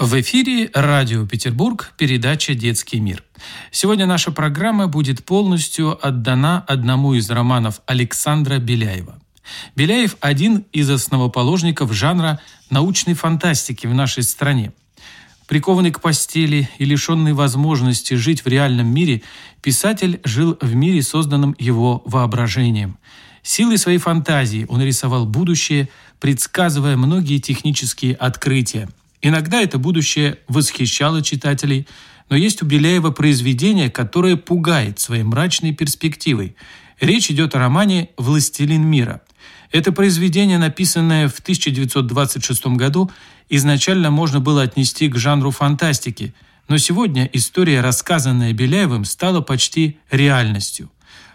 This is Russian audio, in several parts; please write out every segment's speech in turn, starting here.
В эфире Радио Петербург, передача «Детский мир». Сегодня наша программа будет полностью отдана одному из романов Александра Беляева. Беляев – один из основоположников жанра научной фантастики в нашей стране. Прикованный к постели и лишенный возможности жить в реальном мире, писатель жил в мире, созданном его воображением. Силой своей фантазии он рисовал будущее, предсказывая многие технические открытия – Иногда это будущее восхищало читателей, но есть у Беляева произведение, которое пугает своей мрачной перспективой. Речь идет о романе «Властелин мира». Это произведение, написанное в 1926 году, изначально можно было отнести к жанру фантастики, но сегодня история, рассказанная Беляевым, стала почти реальностью.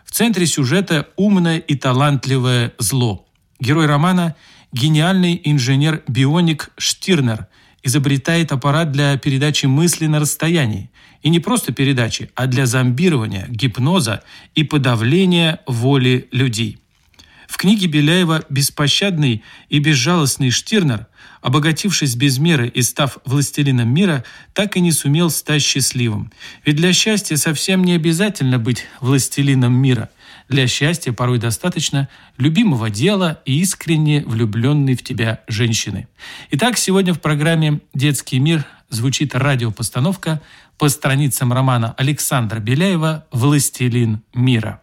В центре сюжета умное и талантливое зло. Герой романа – гениальный инженер-бионик Штирнер – изобретает аппарат для передачи мысли на расстоянии. И не просто передачи, а для зомбирования, гипноза и подавления воли людей. В книге Беляева «Беспощадный и безжалостный Штирнер», обогатившись без меры и став властелином мира, так и не сумел стать счастливым. Ведь для счастья совсем не обязательно быть властелином мира. Для счастья порой достаточно любимого дела и искренне влюбленной в тебя женщины. Итак, сегодня в программе «Детский мир» звучит радиопостановка по страницам романа Александра Беляева «Властелин мира».